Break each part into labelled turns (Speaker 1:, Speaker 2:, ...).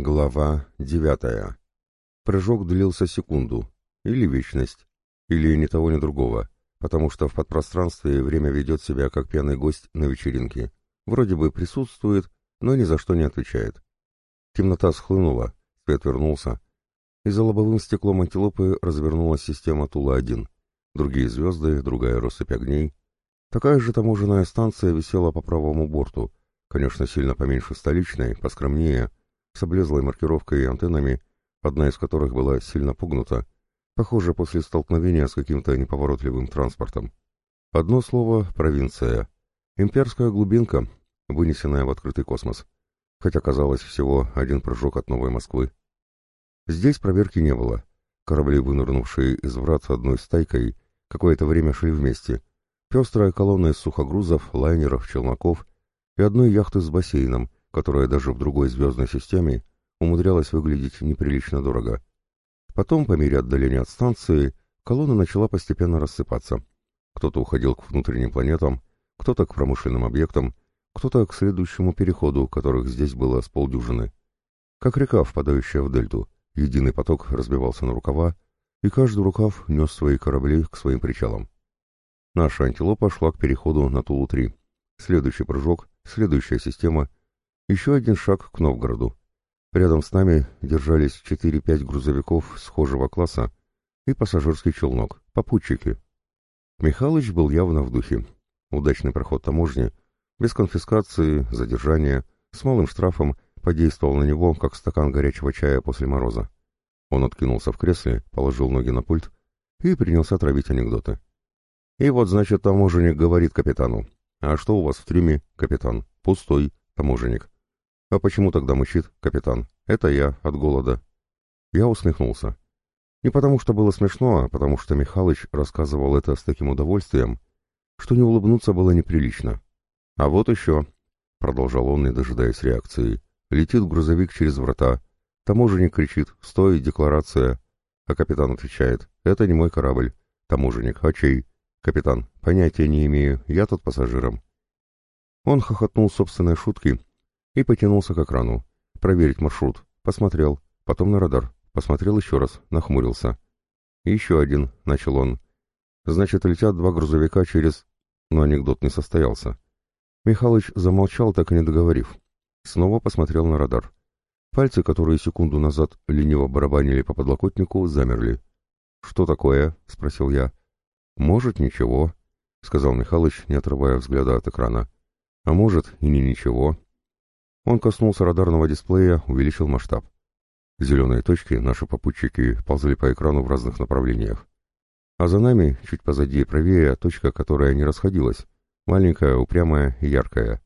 Speaker 1: Глава девятая. Прыжок длился секунду, или вечность, или ни того, ни другого, потому что в подпространстве время ведет себя как пьяный гость на вечеринке. Вроде бы присутствует, но ни за что не отвечает. Темнота схлынула, свет вернулся, и за лобовым стеклом антилопы развернулась система Тула-1. Другие звезды, другая россыпь огней. Такая же таможенная станция висела по правому борту, конечно, сильно поменьше столичной, поскромнее, с облезлой маркировкой и антеннами, одна из которых была сильно погнута, похоже, после столкновения с каким-то неповоротливым транспортом. Одно слово — провинция. Имперская глубинка, вынесенная в открытый космос. Хотя казалось всего один прыжок от Новой Москвы. Здесь проверки не было. Корабли, вынырнувшие из врат одной стайкой, какое-то время шли вместе. Пестрая колонна из сухогрузов, лайнеров, челноков и одной яхты с бассейном, которая даже в другой звездной системе умудрялась выглядеть неприлично дорого. Потом, по мере отдаления от станции, колонна начала постепенно рассыпаться. Кто-то уходил к внутренним планетам, кто-то к промышленным объектам, кто-то к следующему переходу, которых здесь было с полдюжины. Как река, впадающая в дельту, единый поток разбивался на рукава, и каждый рукав нес свои корабли к своим причалам. Наша антилопа шла к переходу на Тулу-3. Следующий прыжок, следующая система, еще один шаг к Новгороду. Рядом с нами держались 4-5 грузовиков схожего класса и пассажирский челнок, попутчики. Михалыч был явно в духе. Удачный проход таможни, без конфискации, задержания, с малым штрафом подействовал на него, как стакан горячего чая после мороза. Он откинулся в кресле, положил ноги на пульт и принялся травить анекдоты. И вот, значит, таможенник говорит капитану. «А что у вас в трюме, капитан?» «Пустой, таможенник». «А почему тогда мучит, капитан?» «Это я, от голода». Я усмехнулся. Не потому что было смешно, а потому что Михалыч рассказывал это с таким удовольствием, что не улыбнуться было неприлично. «А вот еще», — продолжал он, не дожидаясь реакции, — «летит грузовик через врата. Таможенник кричит «Стой, декларация!» А капитан отвечает «Это не мой корабль». Таможенник «А чей?» Капитан «Понятия не имею, я тут пассажиром». Он хохотнул собственной шутки и потянулся к экрану. Проверить маршрут. Посмотрел. Потом на радар. Посмотрел еще раз. Нахмурился. «Еще один», — начал он. «Значит, летят два грузовика через...» Но анекдот не состоялся. Михалыч замолчал, так и не договорив. Снова посмотрел на радар. Пальцы, которые секунду назад лениво барабанили по подлокотнику, замерли. «Что такое?» — спросил я. «Может, ничего», — сказал Михалыч, не отрывая взгляда от экрана. «А может, и не ничего». Он коснулся радарного дисплея, увеличил масштаб. Зеленые точки, наши попутчики, ползли по экрану в разных направлениях. А за нами, чуть позади и правее, точка, которая не расходилась. Маленькая, упрямая и яркая.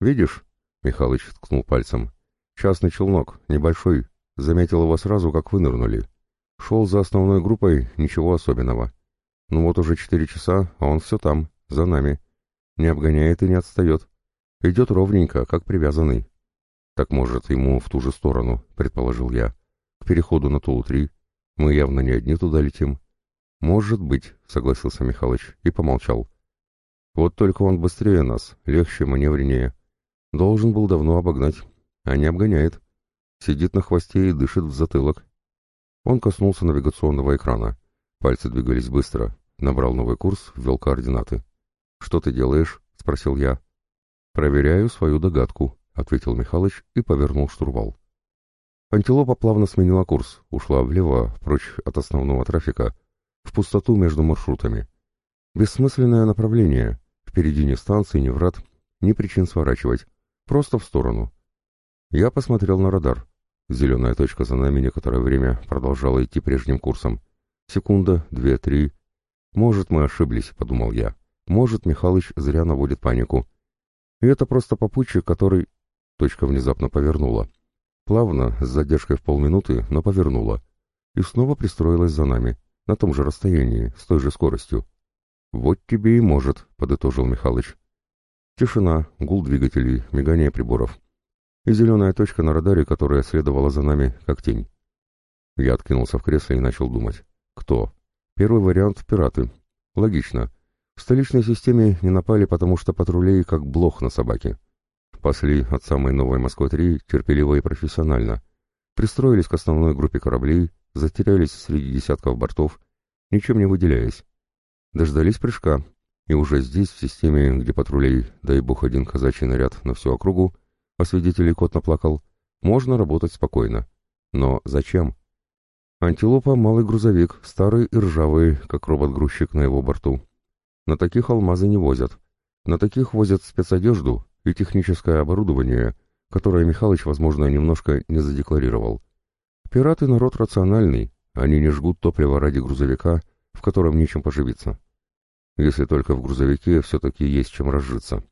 Speaker 1: «Видишь?» — Михалыч ткнул пальцем. «Частный челнок, небольшой. Заметил его сразу, как вынырнули. Шел за основной группой, ничего особенного. Ну вот уже четыре часа, а он все там, за нами. Не обгоняет и не отстает. Идет ровненько, как привязанный. Так может, ему в ту же сторону, предположил я. К переходу на Тулу-3. Мы явно не одни туда летим. Может быть, согласился Михалыч и помолчал. Вот только он быстрее нас, легче, маневреннее. Должен был давно обогнать, а не обгоняет. Сидит на хвосте и дышит в затылок. Он коснулся навигационного экрана. Пальцы двигались быстро. Набрал новый курс, ввел координаты. «Что ты делаешь?» — спросил я. «Проверяю свою догадку», — ответил Михалыч и повернул штурвал. Антилопа плавно сменила курс, ушла влево, прочь от основного трафика, в пустоту между маршрутами. Бессмысленное направление. Впереди ни станции, ни врат, ни причин сворачивать. Просто в сторону. Я посмотрел на радар. Зеленая точка за нами некоторое время продолжала идти прежним курсом. Секунда, две, три. Может, мы ошиблись, подумал я. Может, Михалыч зря наводит панику. И это просто попутчик, который... Точка внезапно повернула. Плавно, с задержкой в полминуты, но повернула. И снова пристроилась за нами, на том же расстоянии, с той же скоростью. «Вот тебе и может», — подытожил Михалыч. Тишина, гул двигателей, мигание приборов. И зеленая точка на радаре, которая следовала за нами, как тень. Я откинулся в кресло и начал думать. Кто? Первый вариант — пираты. Логично. В столичной системе не напали, потому что патрулей как блох на собаке. Пасли от самой новой Москвы-3 терпеливо и профессионально. пристроились к основной группе кораблей, затерялись среди десятков бортов, ничем не выделяясь. Дождались прыжка, и уже здесь, в системе, где патрулей, дай бог один казачий наряд на всю округу, по свидетелей кот наплакал, можно работать спокойно. Но зачем? Антилопа — малый грузовик, старый и ржавый, как робот-грузчик на его борту. На таких алмазы не возят. На таких возят спецодежду и техническое оборудование, которое Михалыч, возможно, немножко не задекларировал. Пираты — народ рациональный, они не жгут топливо ради грузовика, в котором нечем поживиться. Если только в грузовике все-таки есть чем разжиться.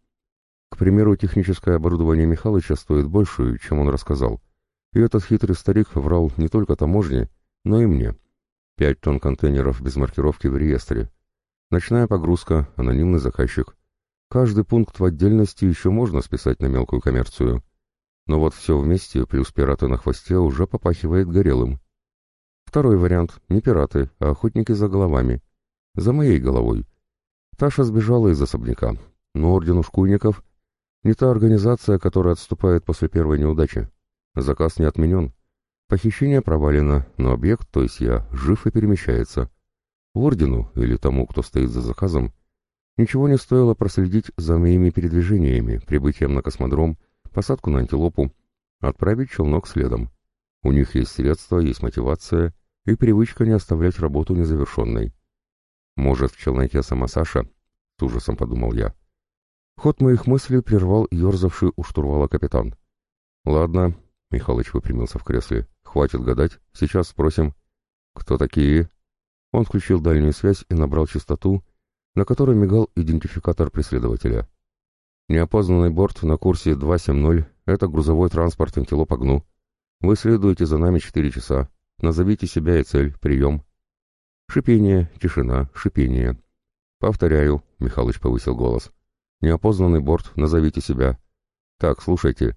Speaker 1: К примеру, техническое оборудование Михалыча стоит больше, чем он рассказал. И этот хитрый старик врал не только таможне, но и мне. Пять тонн контейнеров без маркировки в реестре. Ночная погрузка, анонимный заказчик. Каждый пункт в отдельности еще можно списать на мелкую коммерцию. Но вот все вместе, плюс пираты на хвосте, уже попахивает горелым. Второй вариант — не пираты, а охотники за головами. За моей головой. Таша сбежала из особняка, но орден ушкуйников не та организация, которая отступает после первой неудачи. Заказ не отменен. Похищение провалено, но объект, то есть я, жив и перемещается. Ордену, или тому, кто стоит за заказом, ничего не стоило проследить за моими передвижениями, прибытием на космодром, посадку на антилопу, отправить челнок следом. У них есть средства, есть мотивация и привычка не оставлять работу незавершенной. Может, в челноке сама Саша? С ужасом подумал я. Ход моих мыслей прервал ерзавший у штурвала капитан. «Ладно», — Михалыч выпрямился в кресле, — «хватит гадать, сейчас спросим». «Кто такие?» Он включил дальнюю связь и набрал частоту, на которой мигал идентификатор преследователя. «Неопознанный борт на курсе 270, это грузовой транспорт «Антилопа Гну». Вы следуете за нами четыре часа. Назовите себя и цель, прием». Шипение, тишина, шипение. «Повторяю», — Михалыч повысил голос. Неопознанный борт, назовите себя. Так, слушайте.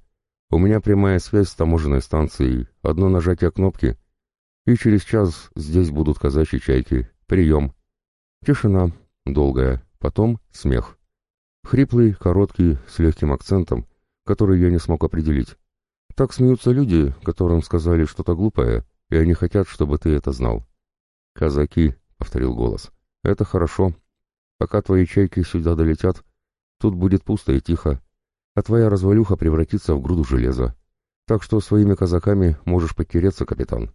Speaker 1: У меня прямая связь с таможенной станцией, одно нажатие кнопки, и через час здесь будут казачьи чайки. Прием. Тишина, долгая, потом смех. Хриплый, короткий, с легким акцентом, который я не смог определить. Так смеются люди, которым сказали что-то глупое, и они хотят, чтобы ты это знал. «Казаки», — повторил голос, — «это хорошо. Пока твои чайки сюда долетят, Тут будет пусто и тихо, а твоя развалюха превратится в груду железа. Так что своими казаками можешь потереться, капитан.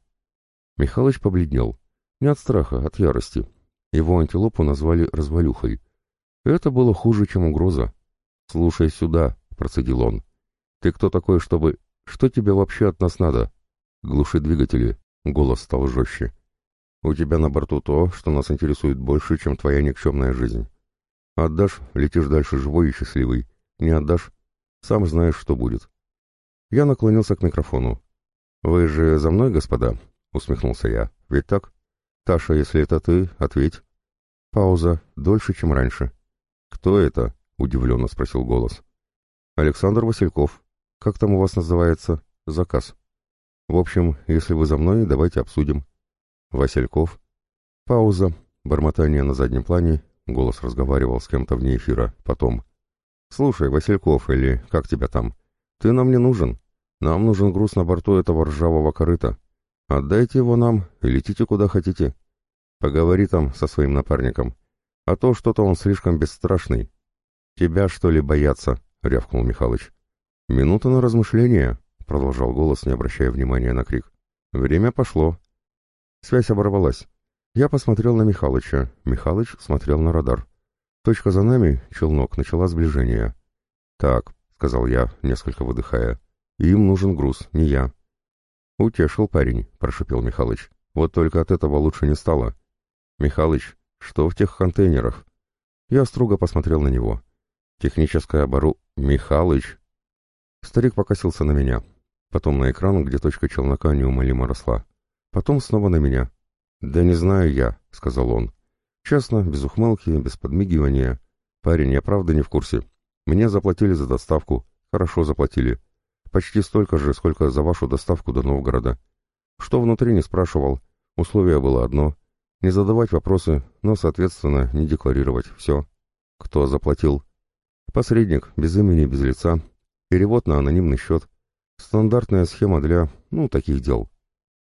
Speaker 1: Михалыч побледнел. Не от страха, от ярости. Его антилопу назвали развалюхой. Это было хуже, чем угроза. «Слушай сюда», — процедил он. «Ты кто такой, чтобы... Что тебе вообще от нас надо?» «Глуши двигатели», — голос стал жестче. «У тебя на борту то, что нас интересует больше, чем твоя никчемная жизнь. Отдашь — летишь дальше живой и счастливый. Не отдашь — сам знаешь, что будет. Я наклонился к микрофону. «Вы же за мной, господа?» — усмехнулся я. «Ведь так? Таша, если это ты, ответь». Пауза, дольше, чем раньше. «Кто это?» — удивленно спросил голос. «Александр Васильков. Как там у вас называется? Заказ. В общем, если вы за мной, давайте обсудим». Васильков. Пауза, бормотание на заднем плане, Голос разговаривал с кем-то вне эфира. Потом. «Слушай, Васильков, или как тебя там? Ты нам не нужен. Нам нужен груз на борту этого ржавого корыта. Отдайте его нам и летите куда хотите. Поговори там со своим напарником. А то что-то он слишком бесстрашный. Тебя, что ли, боятся?» — рявкнул Михалыч. «Минута на размышление», — продолжал голос, не обращая внимания на крик. «Время пошло». Связь оборвалась. Я посмотрел на Михалыча, Михалыч смотрел на радар. Точка за нами, челнок, начала сближение. «Так», — сказал я, несколько выдыхая, — «им нужен груз, не я». «Утешил парень», — прошепел Михалыч. «Вот только от этого лучше не стало». «Михалыч, что в тех контейнерах?» Я строго посмотрел на него. «Техническое обору...» «Михалыч!» Старик покосился на меня. Потом на экран, где точка челнока неумолимо росла. Потом снова на меня. «Да не знаю я», — сказал он. «Честно, без ухмылки, без подмигивания. Парень, я правда не в курсе. Мне заплатили за доставку. Хорошо заплатили. Почти столько же, сколько за вашу доставку до Новгорода. Что внутри, не спрашивал. Условие было одно. Не задавать вопросы, но, соответственно, не декларировать. Все. Кто заплатил? Посредник, без имени, без лица. Перевод на анонимный счет. Стандартная схема для, ну, таких дел.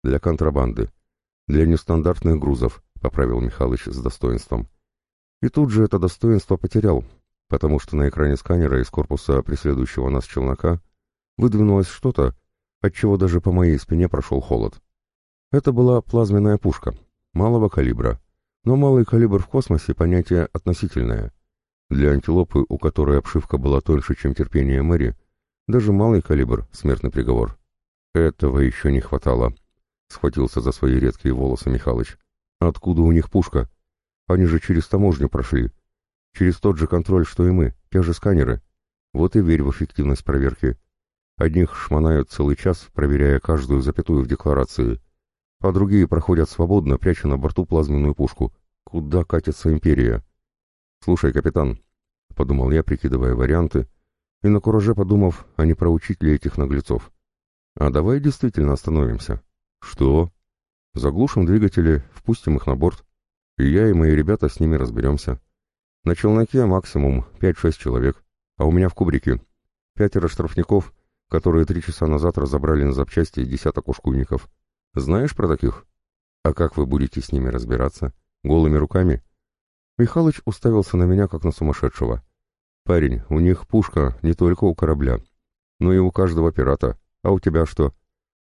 Speaker 1: Для контрабанды. Для нестандартных грузов, поправил Михалыч с достоинством. И тут же это достоинство потерял, потому что на экране сканера из корпуса преследующего нас челнока выдвинулось что-то, от чего даже по моей спине прошел холод. Это была плазменная пушка, малого калибра. Но малый калибр в космосе — понятие относительное. Для антилопы, у которой обшивка была тоньше, чем терпение Мэри, даже малый калибр — смертный приговор. Этого еще не хватало. Схватился за свои редкие волосы Михалыч. Откуда у них пушка? Они же через таможню прошли. Через тот же контроль, что и мы, те же сканеры. Вот и верь в эффективность проверки. Одних шмонают целый час, проверяя каждую запятую в декларации, а другие проходят свободно, пряча на борту плазменную пушку. Куда катится империя? Слушай, капитан, — подумал я, прикидывая варианты, и на кураже подумав, а не проучить ли этих наглецов. А давай действительно остановимся. Что? Заглушим двигатели, впустим их на борт, и я и мои ребята с ними разберемся. На челноке максимум 5-6 человек, а у меня в кубрике пятеро штрафников, которые три часа назад разобрали на запчасти десяток ушкуйников. Знаешь про таких? А как вы будете с ними разбираться? Голыми руками? Михалыч уставился на меня, как на сумасшедшего. Парень, у них пушка не только у корабля, но и у каждого пирата. А у тебя что?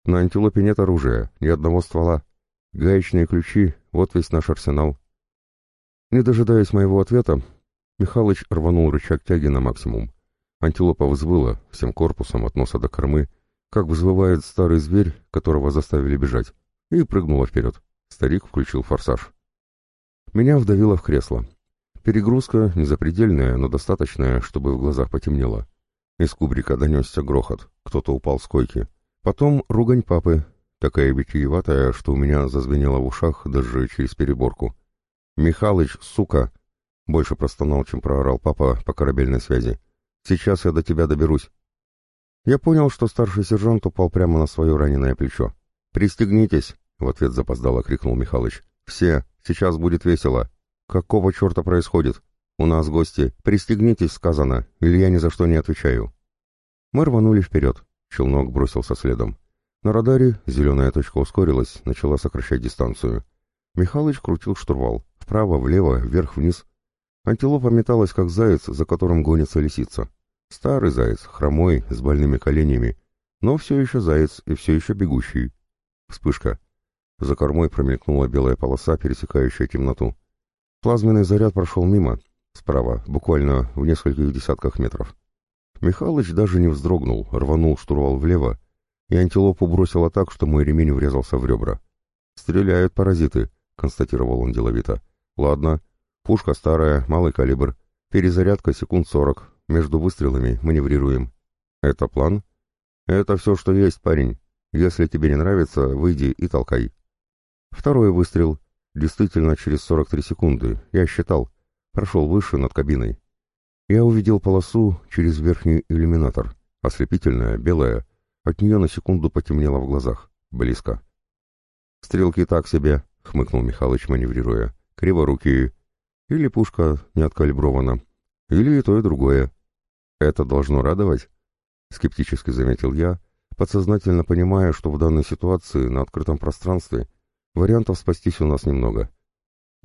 Speaker 1: На антилопе нет оружия, ни одного ствола. Гаечные ключи — вот весь наш арсенал. Не дожидаясь моего ответа, Михалыч рванул рычаг тяги на максимум. Антилопа взвыла всем корпусом от носа до кормы, как взвывает старый зверь, которого заставили бежать, и прыгнула вперед. Старик включил форсаж. Меня вдавило в кресло. Перегрузка незапредельная, но достаточная, чтобы в глазах потемнело. Из кубрика донесся грохот, кто-то упал с койки. Потом ругань папы, такая витиеватая, что у меня зазвенело в ушах даже через переборку. «Михалыч, сука!» Больше простонал, чем проорал папа по корабельной связи. «Сейчас я до тебя доберусь. Я понял, что старший сержант упал прямо на свое раненое плечо. «Пристегнитесь!» — в ответ запоздало крикнул Михалыч. «Все! Сейчас будет весело! Какого черта происходит? У нас гости! Пристегнитесь!» — сказано, или я ни за что не отвечаю. Мы рванули вперед. Челнок бросился следом. На радаре зеленая точка ускорилась, начала сокращать дистанцию. Михалыч крутил штурвал. Вправо, влево, вверх-вниз. Антилопа металась, как заяц, за которым гонится лисица. Старый заяц, хромой, с больными коленями, но все еще заяц и все еще бегущий. Вспышка. За кормой промелькнула белая полоса, пересекающая темноту. Плазменный заряд прошел мимо, справа, буквально в нескольких десятках метров. Михалыч даже не вздрогнул, рванул штурвал влево, и антилопу бросило так, что мой ремень врезался в ребра. «Стреляют паразиты», — констатировал он деловито. «Ладно, пушка старая, малый калибр, перезарядка секунд сорок, между выстрелами маневрируем. Это план? Это все, что есть, парень. Если тебе не нравится, выйди и толкай. Второй выстрел. Действительно, через 43 секунды. Я считал. Прошел выше над кабиной. Я увидел полосу через верхний иллюминатор. Ослепительная, белая. От нее на секунду потемнело в глазах. Близко. «Стрелки так себе», — хмыкнул Михалыч, маневрируя. «Криворукие. Или пушка не откалибрована. Или и то, и другое. Это должно радовать? Скептически заметил я, подсознательно понимая, что в данной ситуации на открытом пространстве вариантов спастись у нас немного.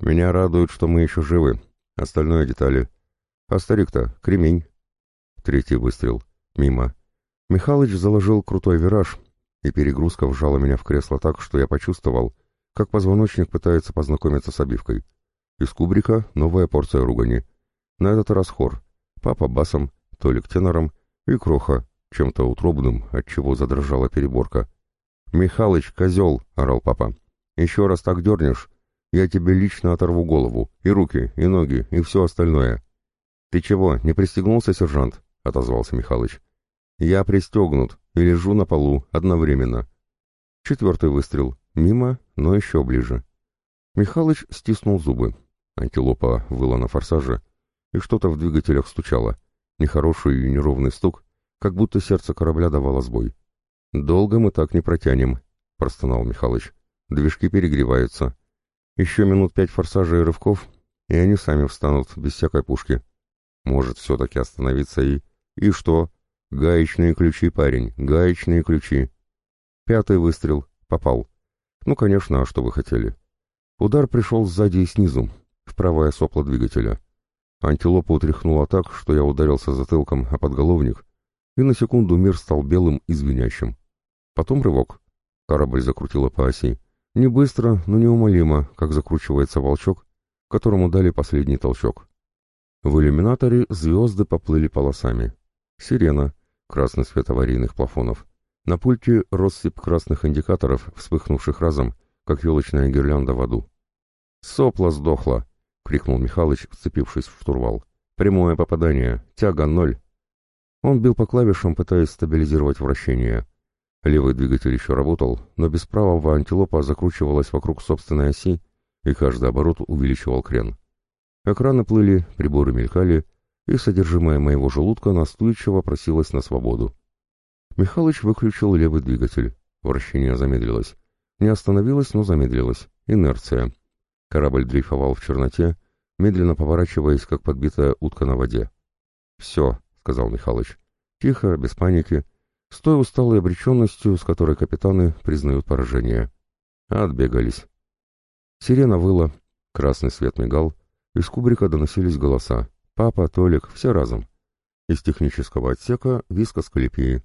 Speaker 1: Меня радует, что мы еще живы. Остальное детали. А старик-то — кремень. Третий выстрел. Мимо. Михалыч заложил крутой вираж, и перегрузка вжала меня в кресло так, что я почувствовал, как позвоночник пытается познакомиться с обивкой. Из кубрика новая порция ругани. На этот раз хор. Папа басом, Толик тенором и Кроха чем-то утробным, от чего задрожала переборка. «Михалыч, козел!» — орал папа. «Еще раз так дернешь, я тебе лично оторву голову, и руки, и ноги, и все остальное». «Ты чего, не пристегнулся, сержант?» — отозвался Михалыч. «Я пристегнут и лежу на полу одновременно». Четвертый выстрел. Мимо, но еще ближе. Михалыч стиснул зубы. Антилопа выла на форсаже, и что-то в двигателях стучало нехороший и неровный стук, как будто сердце корабля давало сбой. «Долго мы так не протянем», — простонал Михалыч. «Движки перегреваются. Еще минут пять форсажа и рывков, и они сами встанут без всякой пушки. Может, все-таки остановиться и... И что? Гаечные ключи, парень, гаечные ключи. Пятый выстрел. Попал. Ну, конечно, а что вы хотели? Удар пришел сзади и снизу, в правое сопло двигателя. Антилопа утряхнула так, что я ударился затылком о подголовник, и на секунду мир стал белым и звенящим. Потом рывок. Корабль закрутила по оси. Не быстро, но неумолимо, как закручивается волчок, которому дали последний толчок. В иллюминаторе звезды поплыли полосами. Сирена, красный свет аварийных плафонов. На пульте россыпь красных индикаторов, вспыхнувших разом, как елочная гирлянда в аду. «Сопла сдохла!» — крикнул Михалыч, вцепившись в штурвал. «Прямое попадание. Тяга ноль». Он бил по клавишам, пытаясь стабилизировать вращение. Левый двигатель еще работал, но без правого антилопа закручивалась вокруг собственной оси, и каждый оборот увеличивал крен. Экраны плыли, приборы мелькали, и содержимое моего желудка настойчиво просилось на свободу. Михалыч выключил левый двигатель. Вращение замедлилось. Не остановилось, но замедлилось. Инерция. Корабль дрейфовал в черноте, медленно поворачиваясь, как подбитая утка на воде. «Все», — сказал Михалыч. «Тихо, без паники, с той усталой обреченностью, с которой капитаны признают поражение. Отбегались. Сирена выла, красный свет мигал, из кубрика доносились голоса. Папа, Толик, все разом. Из технического отсека виск Асклепии.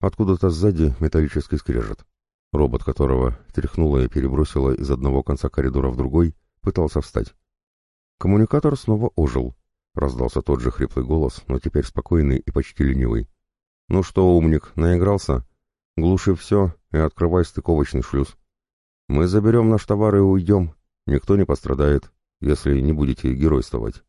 Speaker 1: Откуда-то сзади металлический скрежет. Робот, которого тряхнуло и перебросило из одного конца коридора в другой, пытался встать. Коммуникатор снова ожил. Раздался тот же хриплый голос, но теперь спокойный и почти ленивый. «Ну что, умник, наигрался? Глуши все и открывай стыковочный шлюз. Мы заберем наш товар и уйдем. Никто не пострадает, если не будете геройствовать».